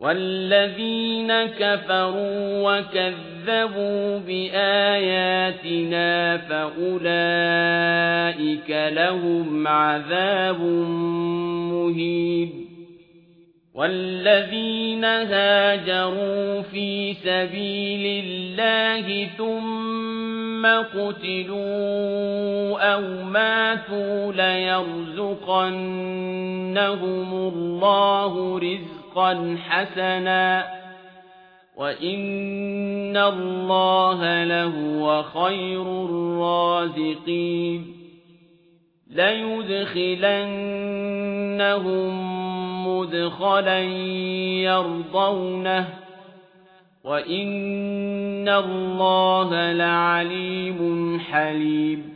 والذين كفروا وكذبوا بآياتنا فأولئك لهم عذاب مهين والذين هاجروا في سبيل الله ثم قتلوا أو ماتوا ليرزقنهم الله رزقا حسنا وإن الله لهو خير الرازقين ليدخلنهم مدخلا يرضونه وإن الله لعليم حليم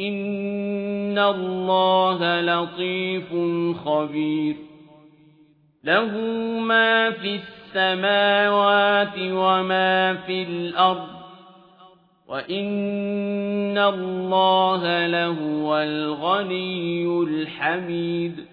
إن الله لطيف خبير له ما في السماوات وما في الأرض وإن الله لهو الغني الحميد